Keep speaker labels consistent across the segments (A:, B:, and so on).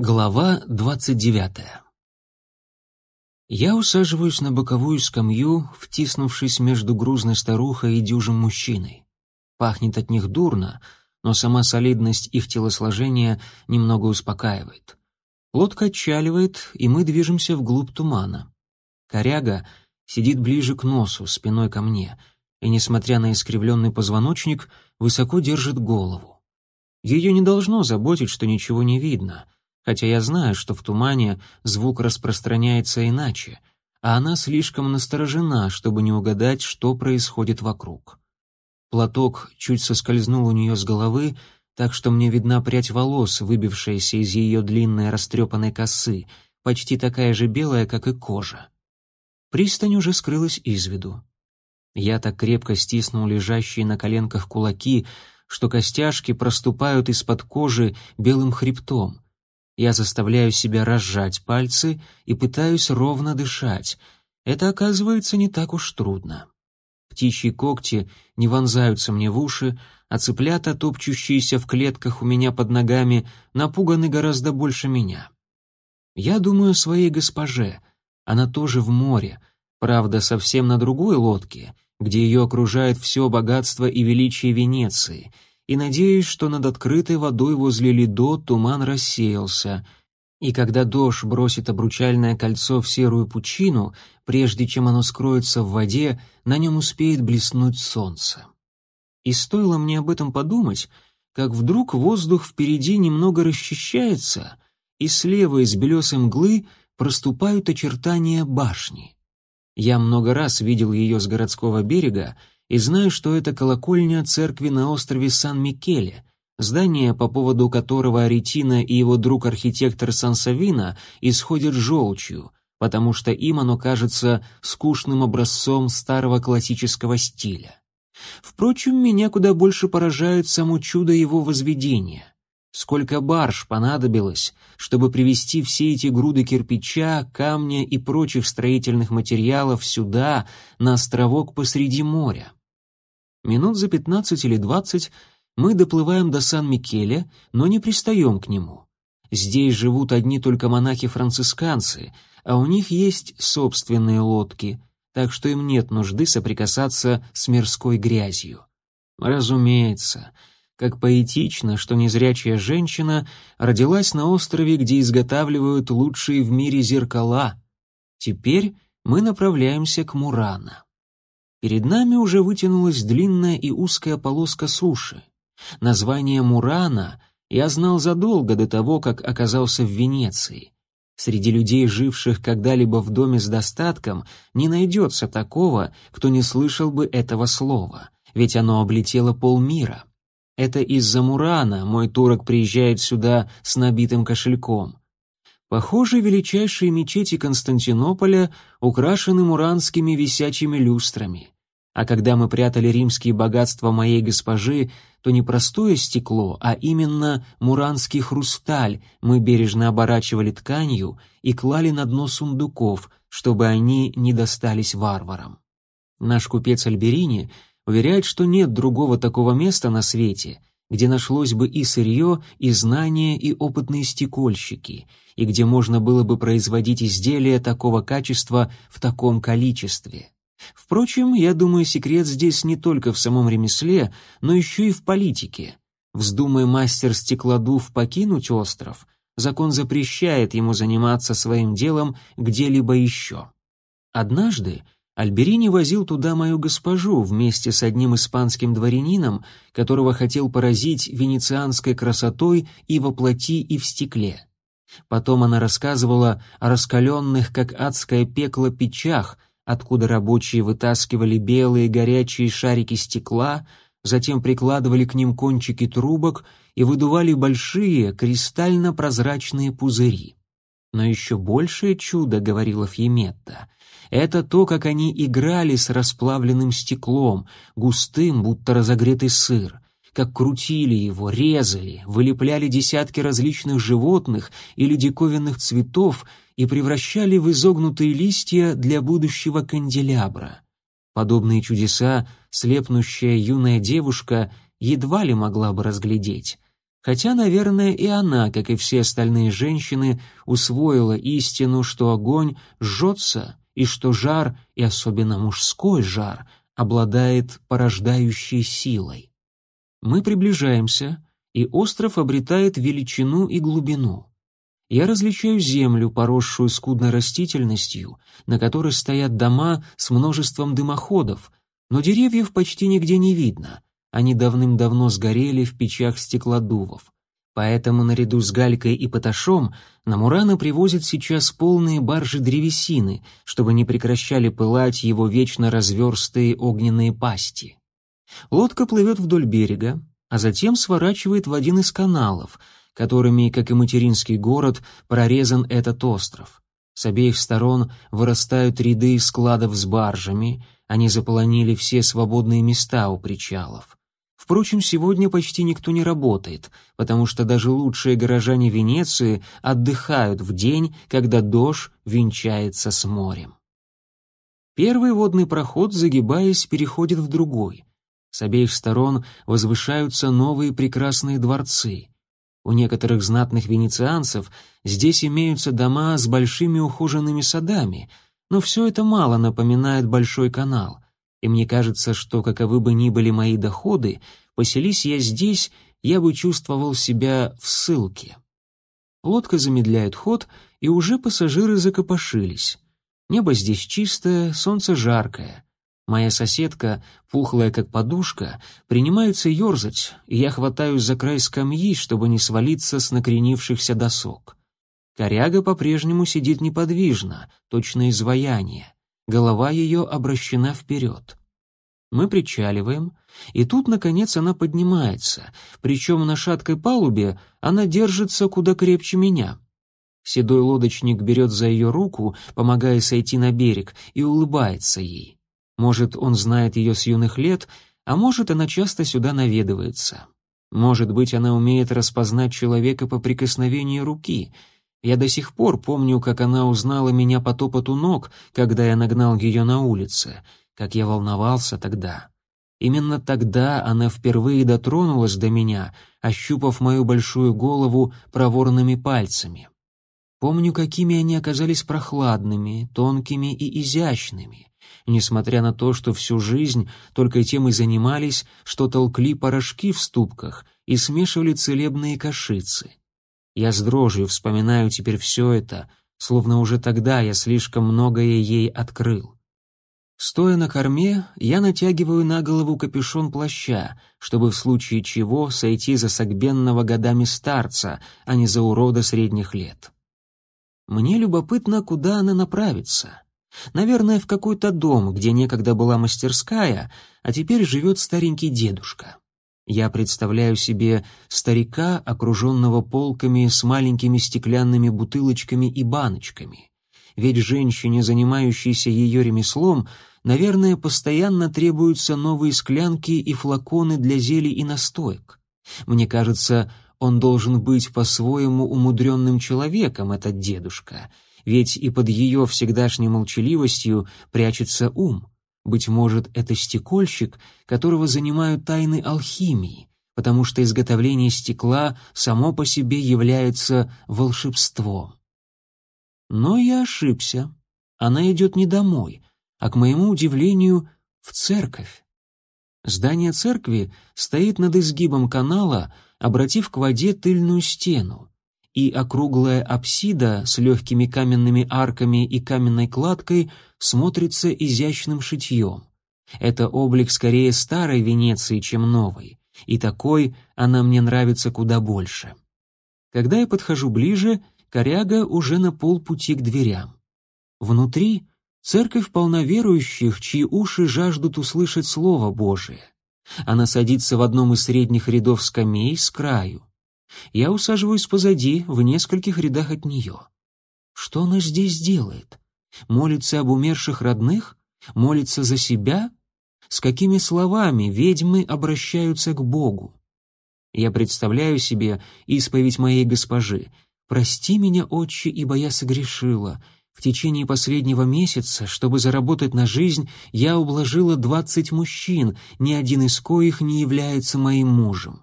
A: Глава двадцать девятая. Я усаживаюсь на боковую скамью, втиснувшись между грузной старухой и дюжим мужчиной. Пахнет от них дурно, но сама солидность их телосложения немного успокаивает. Лодка отчаливает, и мы движемся вглубь тумана. Коряга сидит ближе к носу, спиной ко мне, и, несмотря на искривленный позвоночник, высоко держит голову. Ее не должно заботить, что ничего не видно — хотя я знаю, что в тумане звук распространяется иначе, а она слишком насторожена, чтобы не угадать, что происходит вокруг. Платок чуть соскользнул у нее с головы, так что мне видна прядь волос, выбившаяся из ее длинной растрепанной косы, почти такая же белая, как и кожа. Пристань уже скрылась из виду. Я так крепко стиснул лежащие на коленках кулаки, что костяшки проступают из-под кожи белым хребтом — я заставляю себя разжать пальцы и пытаюсь ровно дышать. Это оказывается не так уж трудно. Птичьи когти не вонзаются мне в уши, а цыплята, топчущиеся в клетках у меня под ногами, напуганы гораздо больше меня. Я думаю о своей госпоже. Она тоже в море, правда, совсем на другой лодке, где ее окружает все богатство и величие Венеции — и надеюсь, что над открытой водой возле Лидо туман рассеялся, и когда дождь бросит обручальное кольцо в серую пучину, прежде чем оно скроется в воде, на нем успеет блеснуть солнце. И стоило мне об этом подумать, как вдруг воздух впереди немного расчищается, и слева из белесой мглы проступают очертания башни. Я много раз видел ее с городского берега, и знаю, что это колокольня церкви на острове Сан-Микеле, здание, по поводу которого Аретина и его друг-архитектор Сансавина исходят желчью, потому что им оно кажется скучным образцом старого классического стиля. Впрочем, меня куда больше поражает само чудо его возведения. Сколько барж понадобилось, чтобы привезти все эти груды кирпича, камня и прочих строительных материалов сюда, на островок посреди моря. Минут за пятнадцать или двадцать мы доплываем до Сан-Микеле, но не пристаем к нему. Здесь живут одни только монахи-францисканцы, а у них есть собственные лодки, так что им нет нужды соприкасаться с мирской грязью. Разумеется, как поэтично, что незрячая женщина родилась на острове, где изготавливают лучшие в мире зеркала. Теперь мы направляемся к Мурана. Перед нами уже вытянулась длинная и узкая полоска суши. Название Мурана я знал задолго до того, как оказался в Венеции. Среди людей, живших когда-либо в доме с достатком, не найдется такого, кто не слышал бы этого слова, ведь оно облетело полмира. Это из-за Мурана мой турок приезжает сюда с набитым кошельком. Похоже, величайшие мечети Константинополя украшены муранскими висячими люстрами. А когда мы прятали римские богатства моей госпожи, то не простое стекло, а именно муранский хрусталь мы бережно оборачивали тканью и клали на дно сундуков, чтобы они не достались варварам. Наш купец Альберини уверяет, что нет другого такого места на свете, где нашлось бы и сырье, и знания, и опытные стекольщики, и где можно было бы производить изделия такого качества в таком количестве. Впрочем, я думаю, секрет здесь не только в самом ремесле, но еще и в политике. Вздумай мастер стеклодув покинуть остров, закон запрещает ему заниматься своим делом где-либо еще. Однажды Альберини возил туда мою госпожу вместе с одним испанским дворянином, которого хотел поразить венецианской красотой и во плоти, и в стекле. Потом она рассказывала о раскаленных, как адское пекло, печах, откуда рабочие вытаскивали белые горячие шарики стекла, затем прикладывали к ним кончики трубок и выдували большие кристально-прозрачные пузыри. Но еще большее чудо, говорила Фьеметта, это то, как они играли с расплавленным стеклом, густым, будто разогретый сыр, как крутили его, резали, вылепляли десятки различных животных или диковинных цветов и превращали в изогнутые листья для будущего канделябра. Подобные чудеса слепнущая юная девушка едва ли могла бы разглядеть, Хотя, наверное, и она, как и все остальные женщины, усвоила истину, что огонь жжется, и что жар, и особенно мужской жар, обладает порождающей силой. Мы приближаемся, и остров обретает величину и глубину. Я различаю землю, поросшую скудной растительностью, на которой стоят дома с множеством дымоходов, но деревьев почти нигде не видно, они давным-давно сгорели в печах стеклодувов. Поэтому наряду с Галькой и Поташом на Мурана привозят сейчас полные баржи древесины, чтобы не прекращали пылать его вечно разверстые огненные пасти. Лодка плывет вдоль берега, а затем сворачивает в один из каналов, которыми, как и материнский город, прорезан этот остров. С обеих сторон вырастают ряды складов с баржами, они заполонили все свободные места у причалов. Впрочем, сегодня почти никто не работает, потому что даже лучшие горожане Венеции отдыхают в день, когда дождь венчается с морем. Первый водный проход, загибаясь, переходит в другой. С обеих сторон возвышаются новые прекрасные дворцы. У некоторых знатных венецианцев здесь имеются дома с большими ухоженными садами, но все это мало напоминает большой канал — и мне кажется, что каковы бы ни были мои доходы, поселись я здесь, я бы чувствовал себя в ссылке. Лодка замедляет ход, и уже пассажиры закопошились. Небо здесь чистое, солнце жаркое. Моя соседка, пухлая как подушка, принимается ерзать, и я хватаюсь за край скамьи, чтобы не свалиться с накренившихся досок. Коряга по-прежнему сидит неподвижно, точно изваяние голова ее обращена вперед. Мы причаливаем, и тут, наконец, она поднимается, причем на шаткой палубе она держится куда крепче меня. Седой лодочник берет за ее руку, помогая сойти на берег, и улыбается ей. Может, он знает ее с юных лет, а может, она часто сюда наведывается. Может быть, она умеет распознать человека по прикосновению руки — я до сих пор помню, как она узнала меня по топоту ног, когда я нагнал ее на улице, как я волновался тогда. Именно тогда она впервые дотронулась до меня, ощупав мою большую голову проворными пальцами. Помню, какими они оказались прохладными, тонкими и изящными, несмотря на то, что всю жизнь только тем и занимались, что толкли порошки в ступках и смешивали целебные кашицы. Я с дрожью вспоминаю теперь все это, словно уже тогда я слишком многое ей открыл. Стоя на корме, я натягиваю на голову капюшон плаща, чтобы в случае чего сойти за согбенного годами старца, а не за урода средних лет. Мне любопытно, куда она направится. Наверное, в какой-то дом, где некогда была мастерская, а теперь живет старенький дедушка. Я представляю себе старика, окруженного полками с маленькими стеклянными бутылочками и баночками. Ведь женщине, занимающейся ее ремеслом, наверное, постоянно требуются новые склянки и флаконы для зелий и настоек. Мне кажется, он должен быть по-своему умудренным человеком, этот дедушка, ведь и под ее всегдашней молчаливостью прячется ум. Быть может, это стекольщик, которого занимают тайны алхимии, потому что изготовление стекла само по себе является волшебством. Но я ошибся. Она идет не домой, а, к моему удивлению, в церковь. Здание церкви стоит над изгибом канала, обратив к воде тыльную стену, и округлая апсида с легкими каменными арками и каменной кладкой смотрится изящным шитьем. Это облик скорее старой Венеции, чем новой, и такой она мне нравится куда больше. Когда я подхожу ближе, коряга уже на полпути к дверям. Внутри церковь полна верующих, чьи уши жаждут услышать Слово Божие. Она садится в одном из средних рядов скамей с краю. Я усаживаюсь позади, в нескольких рядах от нее. Что она здесь делает? Молится об умерших родных? Молится за себя? С какими словами ведьмы обращаются к Богу? Я представляю себе исповедь моей госпожи. «Прости меня, отче, ибо я согрешила. В течение последнего месяца, чтобы заработать на жизнь, я ублажила двадцать мужчин, ни один из коих не является моим мужем».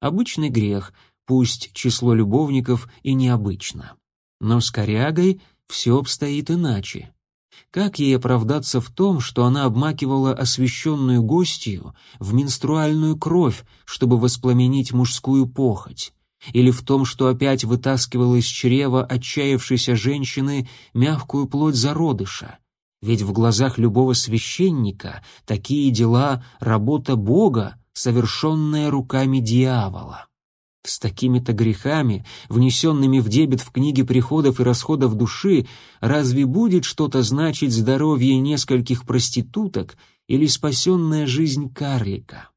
A: Обычный грех, пусть число любовников и необычно. Но с корягой все обстоит иначе. Как ей оправдаться в том, что она обмакивала освященную гостью в менструальную кровь, чтобы воспламенить мужскую похоть? Или в том, что опять вытаскивала из чрева отчаявшейся женщины мягкую плоть зародыша? Ведь в глазах любого священника такие дела — работа Бога, совершенная руками дьявола. С такими-то грехами, внесенными в дебет в книге приходов и расходов души, разве будет что-то значить здоровье нескольких проституток или спасенная жизнь карлика?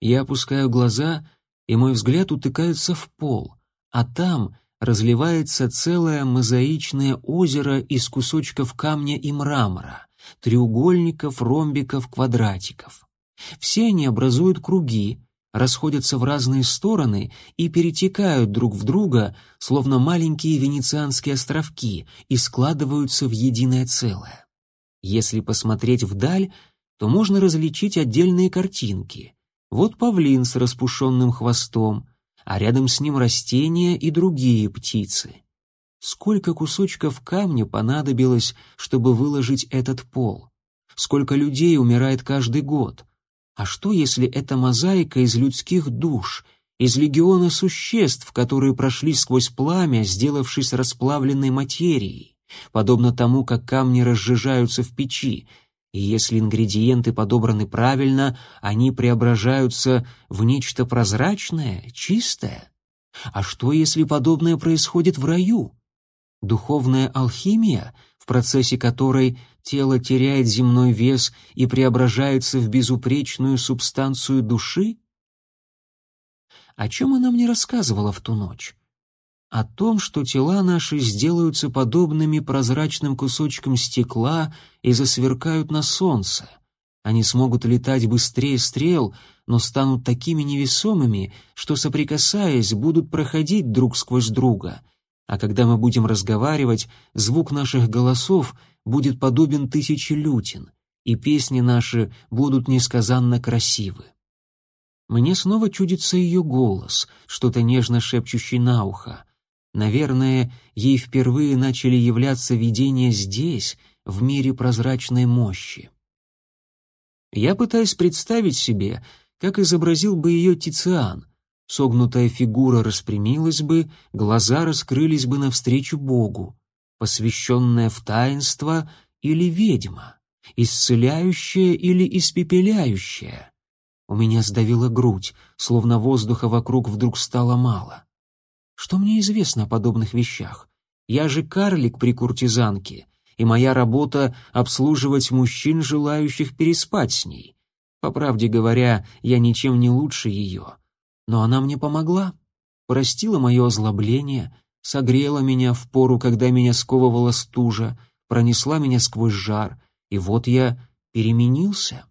A: Я опускаю глаза, и мой взгляд утыкается в пол, а там разливается целое мозаичное озеро из кусочков камня и мрамора, треугольников, ромбиков, квадратиков. Все они образуют круги, расходятся в разные стороны и перетекают друг в друга, словно маленькие венецианские островки, и складываются в единое целое. Если посмотреть вдаль, то можно различить отдельные картинки. Вот павлин с распушенным хвостом, а рядом с ним растения и другие птицы. Сколько кусочков камня понадобилось, чтобы выложить этот пол? Сколько людей умирает каждый год? А что, если это мозаика из людских душ, из легиона существ, которые прошли сквозь пламя, сделавшись расплавленной материей, подобно тому, как камни разжижаются в печи, и если ингредиенты подобраны правильно, они преображаются в нечто прозрачное, чистое? А что, если подобное происходит в раю? Духовная алхимия, в процессе которой тело теряет земной вес и преображается в безупречную субстанцию души? О чем она мне рассказывала в ту ночь? О том, что тела наши сделаются подобными прозрачным кусочкам стекла и засверкают на солнце. Они смогут летать быстрее стрел, но станут такими невесомыми, что, соприкасаясь, будут проходить друг сквозь друга. А когда мы будем разговаривать, звук наших голосов — будет подобен тысяче лютин, и песни наши будут несказанно красивы. Мне снова чудится ее голос, что-то нежно шепчущий на ухо. Наверное, ей впервые начали являться видения здесь, в мире прозрачной мощи. Я пытаюсь представить себе, как изобразил бы ее Тициан. Согнутая фигура распрямилась бы, глаза раскрылись бы навстречу Богу посвященная в таинство или ведьма, исцеляющая или испепеляющая. У меня сдавила грудь, словно воздуха вокруг вдруг стало мало. Что мне известно о подобных вещах? Я же карлик при куртизанке, и моя работа — обслуживать мужчин, желающих переспать с ней. По правде говоря, я ничем не лучше ее. Но она мне помогла, простила мое озлобление, согрела меня в пору, когда меня сковывала стужа, пронесла меня сквозь жар, и вот я переменился.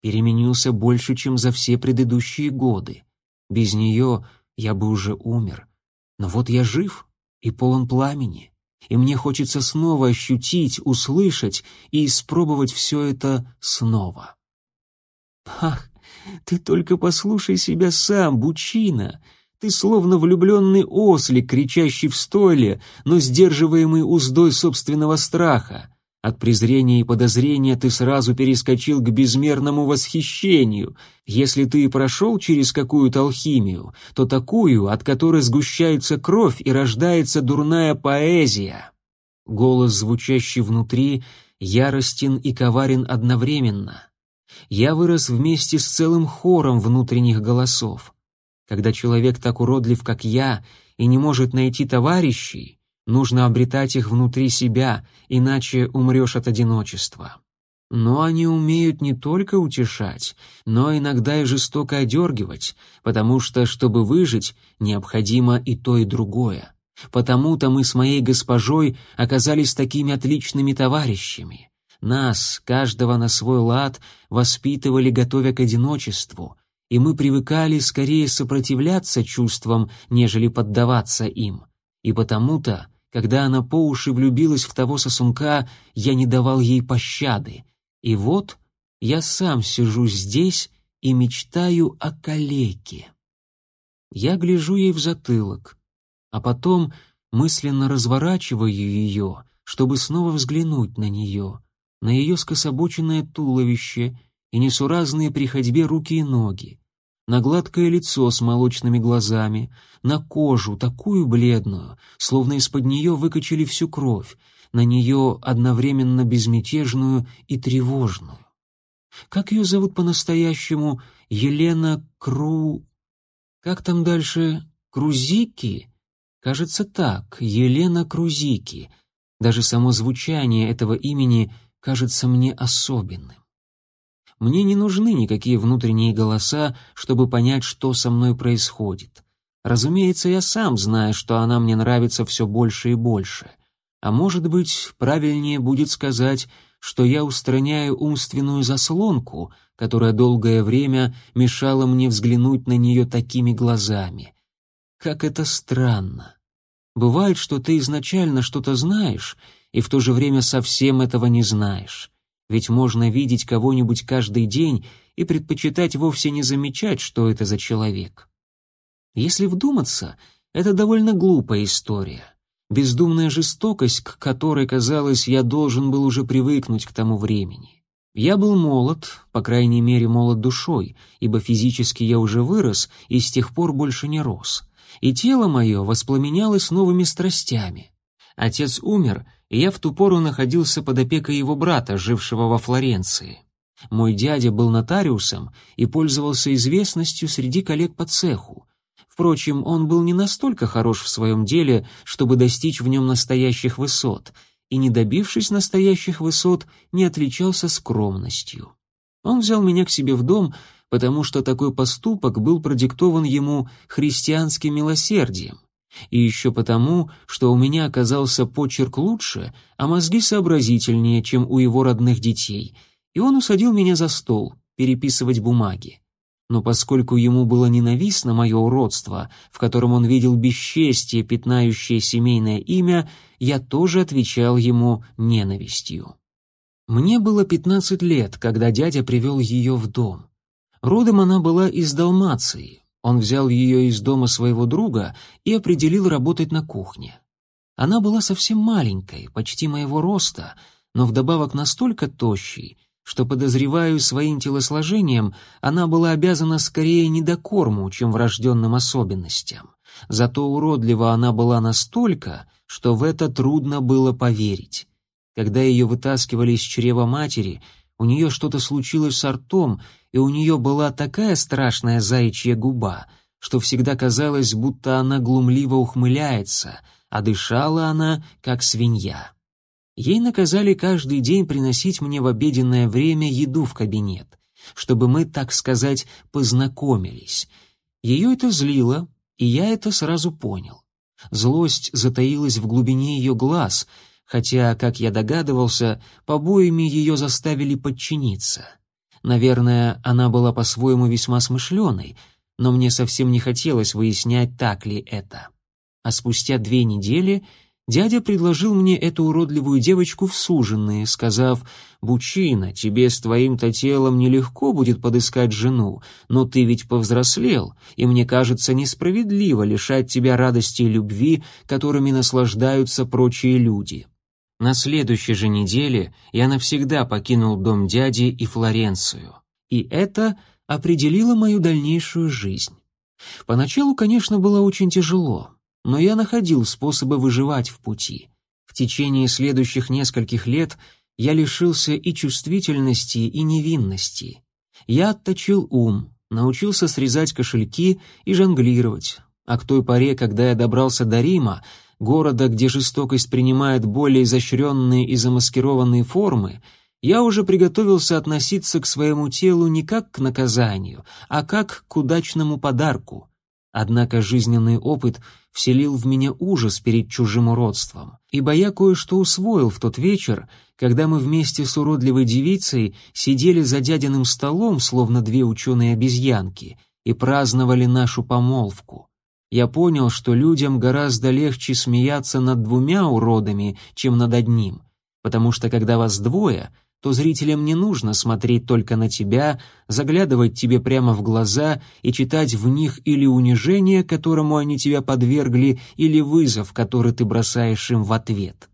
A: Переменился больше, чем за все предыдущие годы. Без нее я бы уже умер. Но вот я жив и полон пламени, и мне хочется снова ощутить, услышать и испробовать все это снова. Ах, ты только послушай себя сам, Бучина, ты словно влюбленный ослик, кричащий в стойле, но сдерживаемый уздой собственного страха. От презрения и подозрения ты сразу перескочил к безмерному восхищению. Если ты и прошел через какую-то алхимию, то такую, от которой сгущается кровь и рождается дурная поэзия. Голос, звучащий внутри, яростен и коварен одновременно. Я вырос вместе с целым хором внутренних голосов. Когда человек так уродлив, как я, и не может найти товарищей, нужно обретать их внутри себя, иначе умрешь от одиночества. Но они умеют не только утешать, но иногда и жестоко одергивать, потому что, чтобы выжить, необходимо и то, и другое. Потому-то мы с моей госпожой оказались такими отличными товарищами. Нас, каждого на свой лад, воспитывали, готовя к одиночеству, и мы привыкали скорее сопротивляться чувствам, нежели поддаваться им. И потому-то, когда она по уши влюбилась в того сосунка, я не давал ей пощады. И вот я сам сижу здесь и мечтаю о калеке. Я гляжу ей в затылок, а потом мысленно разворачиваю ее, чтобы снова взглянуть на нее, на ее скособоченное туловище и несуразные при ходьбе руки и ноги, на гладкое лицо с молочными глазами, на кожу, такую бледную, словно из-под нее выкачали всю кровь, на нее одновременно безмятежную и тревожную. Как ее зовут по-настоящему? Елена Кру... Как там дальше? Крузики? Кажется так, Елена Крузики. Даже само звучание этого имени кажется мне особенным. Мне не нужны никакие внутренние голоса, чтобы понять, что со мной происходит. Разумеется, я сам знаю, что она мне нравится все больше и больше. А может быть, правильнее будет сказать, что я устраняю умственную заслонку, которая долгое время мешала мне взглянуть на нее такими глазами. Как это странно. Бывает, что ты изначально что-то знаешь, и в то же время совсем этого не знаешь. Ведь можно видеть кого-нибудь каждый день и предпочитать вовсе не замечать, что это за человек. Если вдуматься, это довольно глупая история. Бездумная жестокость, к которой, казалось, я должен был уже привыкнуть к тому времени. Я был молод, по крайней мере, молод душой, ибо физически я уже вырос и с тех пор больше не рос. И тело мое воспламенялось новыми страстями. Отец умер, и я в ту пору находился под опекой его брата, жившего во Флоренции. Мой дядя был нотариусом и пользовался известностью среди коллег по цеху. Впрочем, он был не настолько хорош в своем деле, чтобы достичь в нем настоящих высот, и, не добившись настоящих высот, не отличался скромностью. Он взял меня к себе в дом, потому что такой поступок был продиктован ему христианским милосердием и еще потому, что у меня оказался почерк лучше, а мозги сообразительнее, чем у его родных детей, и он усадил меня за стол переписывать бумаги. Но поскольку ему было ненавистно мое уродство, в котором он видел бесчестие, пятнающее семейное имя, я тоже отвечал ему ненавистью. Мне было пятнадцать лет, когда дядя привел ее в дом. Родом она была из Далмации, он взял ее из дома своего друга и определил работать на кухне. Она была совсем маленькой, почти моего роста, но вдобавок настолько тощей, что, подозреваю, своим телосложением она была обязана скорее недокорму, чем врожденным особенностям. Зато уродлива она была настолько, что в это трудно было поверить. Когда ее вытаскивали из чрева матери, у нее что-то случилось с ртом, и у нее была такая страшная заячья губа, что всегда казалось, будто она глумливо ухмыляется, а дышала она, как свинья. Ей наказали каждый день приносить мне в обеденное время еду в кабинет, чтобы мы, так сказать, познакомились. Ее это злило, и я это сразу понял. Злость затаилась в глубине ее глаз — хотя, как я догадывался, побоями ее заставили подчиниться. Наверное, она была по-своему весьма смышленой, но мне совсем не хотелось выяснять, так ли это. А спустя две недели дядя предложил мне эту уродливую девочку в суженные, сказав, «Бучина, тебе с твоим-то телом нелегко будет подыскать жену, но ты ведь повзрослел, и мне кажется несправедливо лишать тебя радости и любви, которыми наслаждаются прочие люди». На следующей же неделе я навсегда покинул дом дяди и Флоренцию. И это определило мою дальнейшую жизнь. Поначалу, конечно, было очень тяжело, но я находил способы выживать в пути. В течение следующих нескольких лет я лишился и чувствительности, и невинности. Я отточил ум, научился срезать кошельки и жонглировать. А к той поре, когда я добрался до Рима, города, где жестокость принимает более изощренные и замаскированные формы, я уже приготовился относиться к своему телу не как к наказанию, а как к удачному подарку. Однако жизненный опыт вселил в меня ужас перед чужим уродством, ибо я кое-что усвоил в тот вечер, когда мы вместе с уродливой девицей сидели за дядиным столом, словно две ученые-обезьянки, и праздновали нашу помолвку я понял, что людям гораздо легче смеяться над двумя уродами, чем над одним, потому что когда вас двое, то зрителям не нужно смотреть только на тебя, заглядывать тебе прямо в глаза и читать в них или унижение, которому они тебя подвергли, или вызов, который ты бросаешь им в ответ.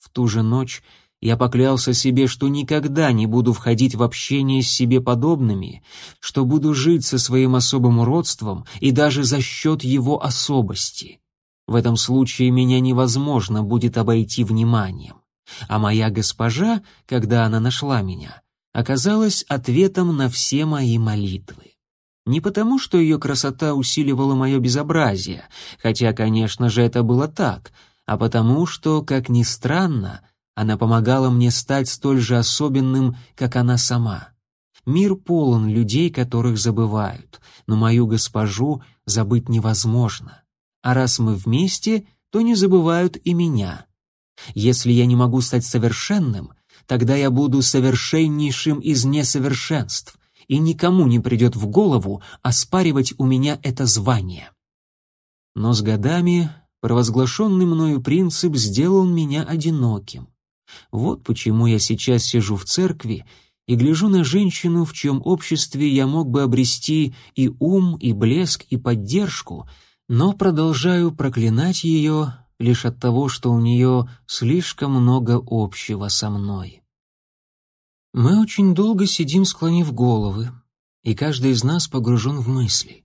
A: В ту же ночь я поклялся себе, что никогда не буду входить в общение с себе подобными, что буду жить со своим особым уродством и даже за счет его особости. В этом случае меня невозможно будет обойти вниманием. А моя госпожа, когда она нашла меня, оказалась ответом на все мои молитвы. Не потому, что ее красота усиливала мое безобразие, хотя, конечно же, это было так, а потому, что, как ни странно, она помогала мне стать столь же особенным, как она сама. Мир полон людей, которых забывают, но мою госпожу забыть невозможно. А раз мы вместе, то не забывают и меня. Если я не могу стать совершенным, тогда я буду совершеннейшим из несовершенств, и никому не придет в голову оспаривать у меня это звание. Но с годами провозглашенный мною принцип сделал меня одиноким. Вот почему я сейчас сижу в церкви и гляжу на женщину, в чьем обществе я мог бы обрести и ум, и блеск, и поддержку, но продолжаю проклинать ее лишь от того, что у нее слишком много общего со мной. Мы очень долго сидим, склонив головы, и каждый из нас погружен в мысли.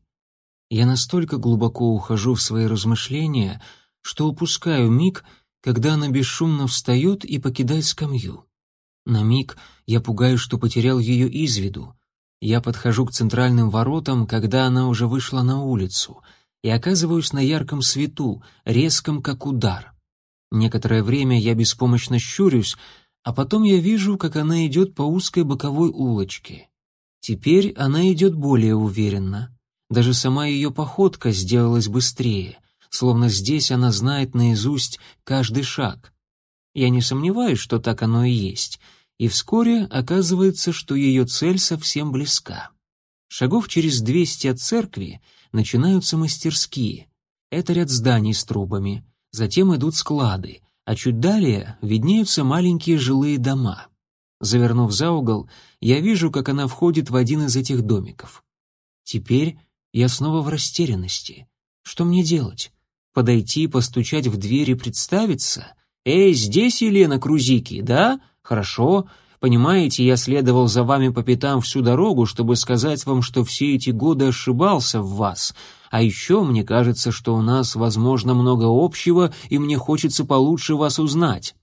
A: Я настолько глубоко ухожу в свои размышления, что упускаю миг, когда она бесшумно встает и покидает скамью. На миг я пугаюсь, что потерял ее из виду. Я подхожу к центральным воротам, когда она уже вышла на улицу — и оказываюсь на ярком свету, резком как удар. Некоторое время я беспомощно щурюсь, а потом я вижу, как она идет по узкой боковой улочке. Теперь она идет более уверенно. Даже сама ее походка сделалась быстрее, словно здесь она знает наизусть каждый шаг. Я не сомневаюсь, что так оно и есть, и вскоре оказывается, что ее цель совсем близка. Шагов через двести от церкви начинаются мастерские. Это ряд зданий с трубами. Затем идут склады, а чуть далее виднеются маленькие жилые дома. Завернув за угол, я вижу, как она входит в один из этих домиков. Теперь я снова в растерянности. Что мне делать? Подойти, постучать в дверь и представиться? «Эй, здесь Елена Крузики, да? Хорошо. Понимаете, я следовал за вами по пятам всю дорогу, чтобы сказать вам, что все эти годы ошибался в вас. А еще мне кажется, что у нас, возможно, много общего, и мне хочется получше вас узнать».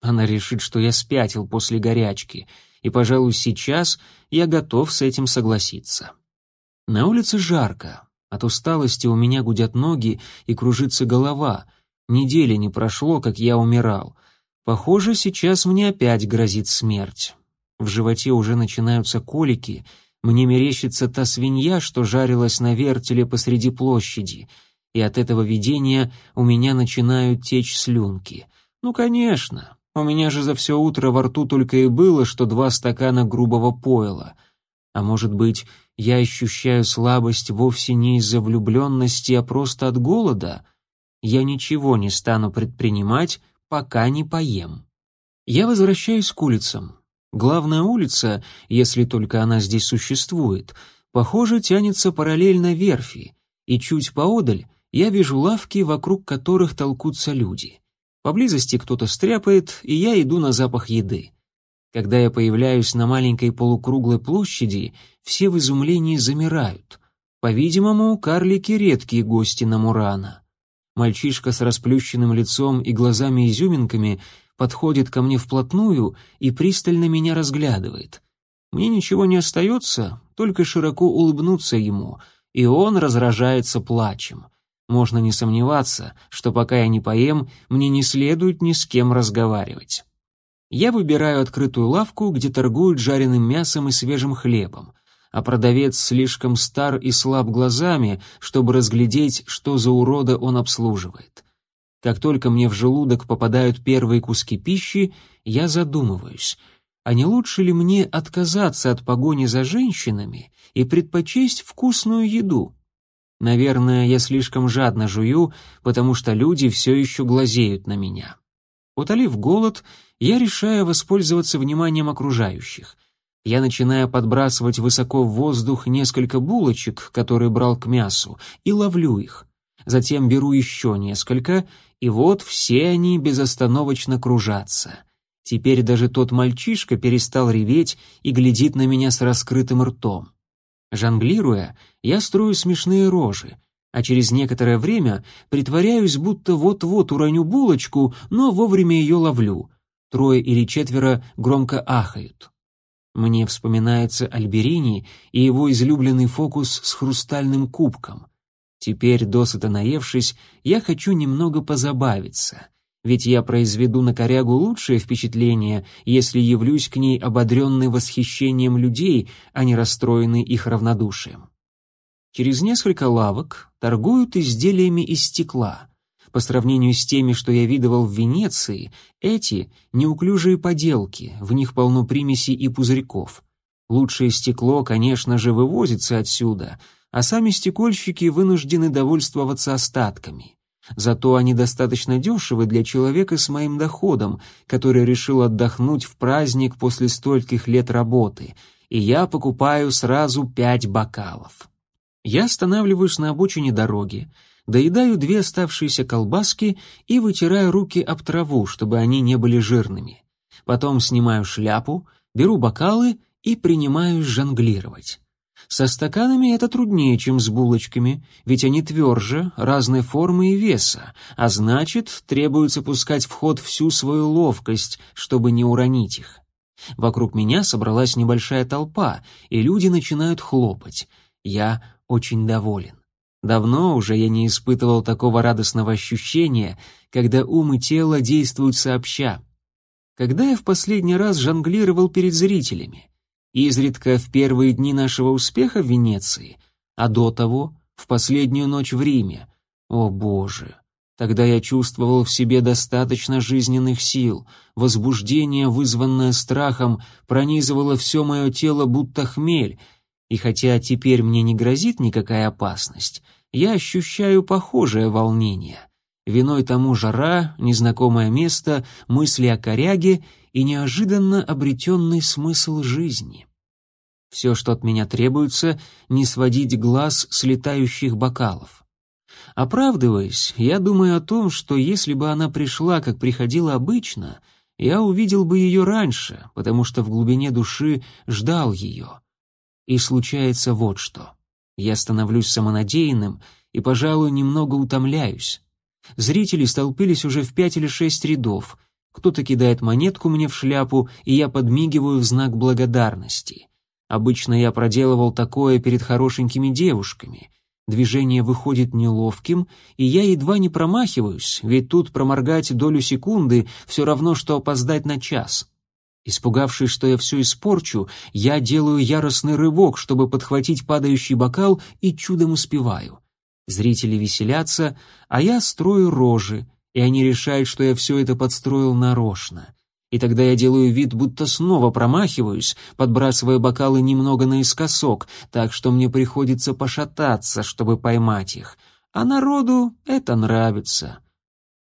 A: Она решит, что я спятил после горячки, и, пожалуй, сейчас я готов с этим согласиться. На улице жарко. От усталости у меня гудят ноги и кружится голова. Недели не прошло, как я умирал. Похоже, сейчас мне опять грозит смерть. В животе уже начинаются колики, мне мерещится та свинья, что жарилась на вертеле посреди площади, и от этого видения у меня начинают течь слюнки. Ну, конечно, у меня же за все утро во рту только и было, что два стакана грубого пойла. А может быть, я ощущаю слабость вовсе не из-за влюбленности, а просто от голода? Я ничего не стану предпринимать, пока не поем. Я возвращаюсь к улицам. Главная улица, если только она здесь существует, похоже, тянется параллельно верфи, и чуть поодаль я вижу лавки, вокруг которых толкутся люди. Поблизости кто-то стряпает, и я иду на запах еды. Когда я появляюсь на маленькой полукруглой площади, все в изумлении замирают. По-видимому, карлики — редкие гости на Мурана. Мальчишка с расплющенным лицом и глазами-изюминками подходит ко мне вплотную и пристально меня разглядывает. Мне ничего не остается, только широко улыбнуться ему, и он разражается плачем. Можно не сомневаться, что пока я не поем, мне не следует ни с кем разговаривать. Я выбираю открытую лавку, где торгуют жареным мясом и свежим хлебом — а продавец слишком стар и слаб глазами, чтобы разглядеть, что за урода он обслуживает. Как только мне в желудок попадают первые куски пищи, я задумываюсь, а не лучше ли мне отказаться от погони за женщинами и предпочесть вкусную еду? Наверное, я слишком жадно жую, потому что люди все еще глазеют на меня. Утолив голод, я решаю воспользоваться вниманием окружающих. Я начинаю подбрасывать высоко в воздух несколько булочек, которые брал к мясу, и ловлю их. Затем беру еще несколько, и вот все они безостановочно кружатся. Теперь даже тот мальчишка перестал реветь и глядит на меня с раскрытым ртом. Жонглируя, я строю смешные рожи, а через некоторое время притворяюсь, будто вот-вот уроню булочку, но вовремя ее ловлю. Трое или четверо громко ахают. Мне вспоминается Альберини и его излюбленный фокус с хрустальным кубком. Теперь, досыта наевшись, я хочу немного позабавиться, ведь я произведу на корягу лучшее впечатление, если явлюсь к ней ободренный восхищением людей, а не расстроенный их равнодушием. Через несколько лавок торгуют изделиями из стекла. По сравнению с теми, что я видывал в Венеции, эти — неуклюжие поделки, в них полно примесей и пузырьков. Лучшее стекло, конечно же, вывозится отсюда, а сами стекольщики вынуждены довольствоваться остатками. Зато они достаточно дешевы для человека с моим доходом, который решил отдохнуть в праздник после стольких лет работы, и я покупаю сразу пять бокалов. Я останавливаюсь на обочине дороги, доедаю две оставшиеся колбаски и вытираю руки об траву, чтобы они не были жирными. Потом снимаю шляпу, беру бокалы и принимаюсь жонглировать. Со стаканами это труднее, чем с булочками, ведь они тверже, разной формы и веса, а значит, требуется пускать в ход всю свою ловкость, чтобы не уронить их. Вокруг меня собралась небольшая толпа, и люди начинают хлопать. Я очень доволен. Давно уже я не испытывал такого радостного ощущения, когда ум и тело действуют сообща. Когда я в последний раз жонглировал перед зрителями? Изредка в первые дни нашего успеха в Венеции, а до того — в последнюю ночь в Риме. О, Боже! Тогда я чувствовал в себе достаточно жизненных сил, возбуждение, вызванное страхом, пронизывало все мое тело будто хмель — и хотя теперь мне не грозит никакая опасность, я ощущаю похожее волнение. Виной тому жара, незнакомое место, мысли о коряге и неожиданно обретенный смысл жизни. Все, что от меня требуется, не сводить глаз с летающих бокалов. Оправдываясь, я думаю о том, что если бы она пришла, как приходила обычно, я увидел бы ее раньше, потому что в глубине души ждал ее. И случается вот что. Я становлюсь самонадеянным и, пожалуй, немного утомляюсь. Зрители столпились уже в пять или шесть рядов. Кто-то кидает монетку мне в шляпу, и я подмигиваю в знак благодарности. Обычно я проделывал такое перед хорошенькими девушками. Движение выходит неловким, и я едва не промахиваюсь, ведь тут проморгать долю секунды все равно, что опоздать на час. Испугавшись, что я все испорчу, я делаю яростный рывок, чтобы подхватить падающий бокал, и чудом успеваю. Зрители веселятся, а я строю рожи, и они решают, что я все это подстроил нарочно. И тогда я делаю вид, будто снова промахиваюсь, подбрасывая бокалы немного наискосок, так что мне приходится пошататься, чтобы поймать их. А народу это нравится.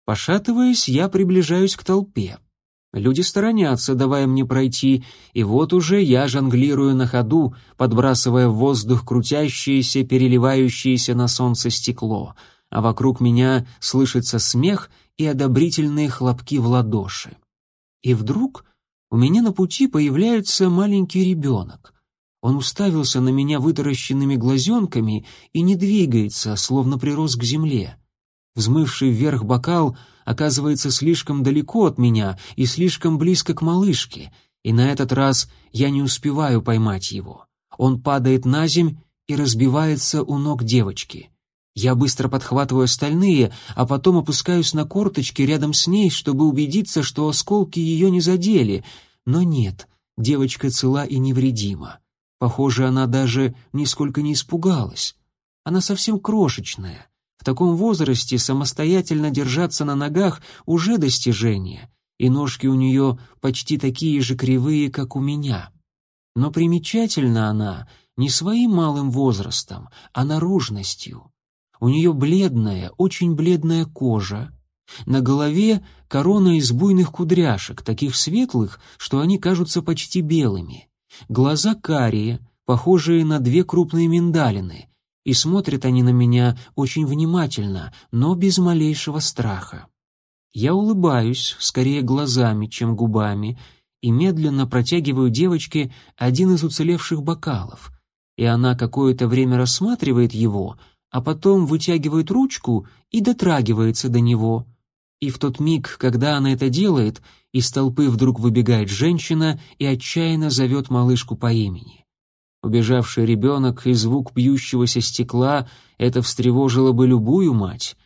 A: Пошатываясь, я приближаюсь к толпе. Люди сторонятся, давая мне пройти, и вот уже я жонглирую на ходу, подбрасывая в воздух крутящееся, переливающееся на солнце стекло, а вокруг меня слышится смех и одобрительные хлопки в ладоши. И вдруг у меня на пути появляется маленький ребенок. Он уставился на меня вытаращенными глазенками и не двигается, словно прирос к земле. Взмывший вверх бокал оказывается слишком далеко от меня и слишком близко к малышке, и на этот раз я не успеваю поймать его. Он падает на земь и разбивается у ног девочки. Я быстро подхватываю остальные, а потом опускаюсь на корточки рядом с ней, чтобы убедиться, что осколки ее не задели. Но нет, девочка цела и невредима. Похоже, она даже нисколько не испугалась. Она совсем крошечная, таком возрасте самостоятельно держаться на ногах уже достижение, и ножки у нее почти такие же кривые, как у меня. Но примечательна она не своим малым возрастом, а наружностью. У нее бледная, очень бледная кожа, На голове корона из буйных кудряшек, таких светлых, что они кажутся почти белыми. Глаза карие, похожие на две крупные миндалины, и смотрят они на меня очень внимательно, но без малейшего страха. Я улыбаюсь, скорее глазами, чем губами, и медленно протягиваю девочке один из уцелевших бокалов, и она какое-то время рассматривает его, а потом вытягивает ручку и дотрагивается до него. И в тот миг, когда она это делает, из толпы вдруг выбегает женщина и отчаянно зовет малышку по имени. Убежавший ребенок и звук бьющегося стекла — это встревожило бы любую мать.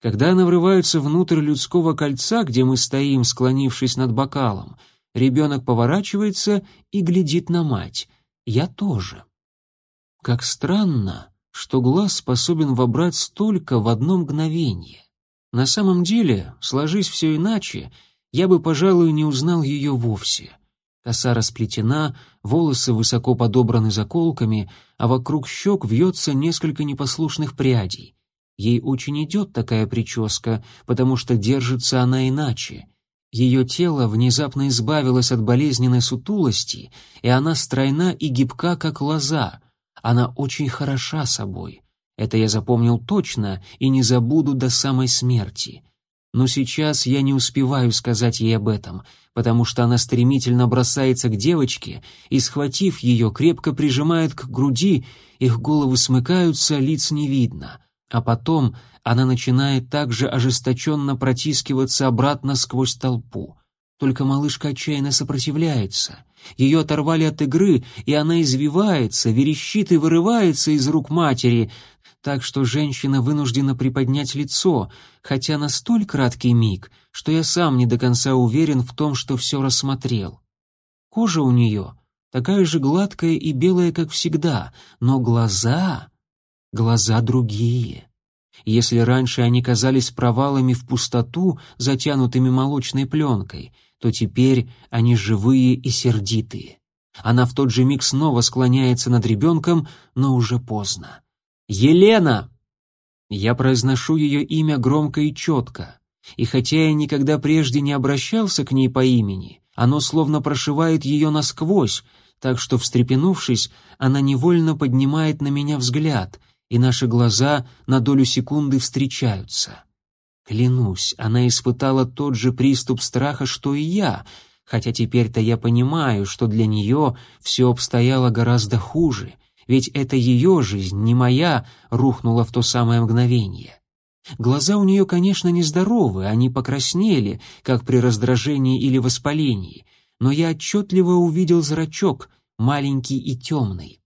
A: Когда она врывается внутрь людского кольца, где мы стоим, склонившись над бокалом, ребенок поворачивается и глядит на мать. Я тоже. Как странно, что глаз способен вобрать столько в одно мгновение. На самом деле, сложись все иначе, я бы, пожалуй, не узнал ее вовсе. Коса расплетена, волосы высоко подобраны заколками, а вокруг щек вьется несколько непослушных прядей. Ей очень идет такая прическа, потому что держится она иначе. Ее тело внезапно избавилось от болезненной сутулости, и она стройна и гибка, как лоза. Она очень хороша собой. Это я запомнил точно и не забуду до самой смерти. Но сейчас я не успеваю сказать ей об этом, потому что она стремительно бросается к девочке и, схватив ее, крепко прижимает к груди, их головы смыкаются, лиц не видно. А потом она начинает также ожесточенно протискиваться обратно сквозь толпу. Только малышка отчаянно сопротивляется. Ее оторвали от игры, и она извивается, верещит и вырывается из рук матери, так что женщина вынуждена приподнять лицо, хотя на столь краткий миг, что я сам не до конца уверен в том, что все рассмотрел. Кожа у нее такая же гладкая и белая, как всегда, но глаза... глаза другие. Если раньше они казались провалами в пустоту, затянутыми молочной пленкой, то теперь они живые и сердитые. Она в тот же миг снова склоняется над ребенком, но уже поздно. Елена!» Я произношу ее имя громко и четко, и хотя я никогда прежде не обращался к ней по имени, оно словно прошивает ее насквозь, так что, встрепенувшись, она невольно поднимает на меня взгляд, и наши глаза на долю секунды встречаются. Клянусь, она испытала тот же приступ страха, что и я, хотя теперь-то я понимаю, что для нее все обстояло гораздо хуже — ведь это ее жизнь, не моя, рухнула в то самое мгновение. Глаза у нее, конечно, нездоровы, они покраснели, как при раздражении или воспалении, но я отчетливо увидел зрачок, маленький и темный.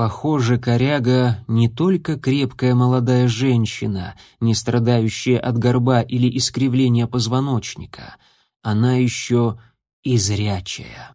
A: Похоже, коряга не только крепкая молодая женщина, не страдающая от горба или искривления позвоночника, она еще и зрячая.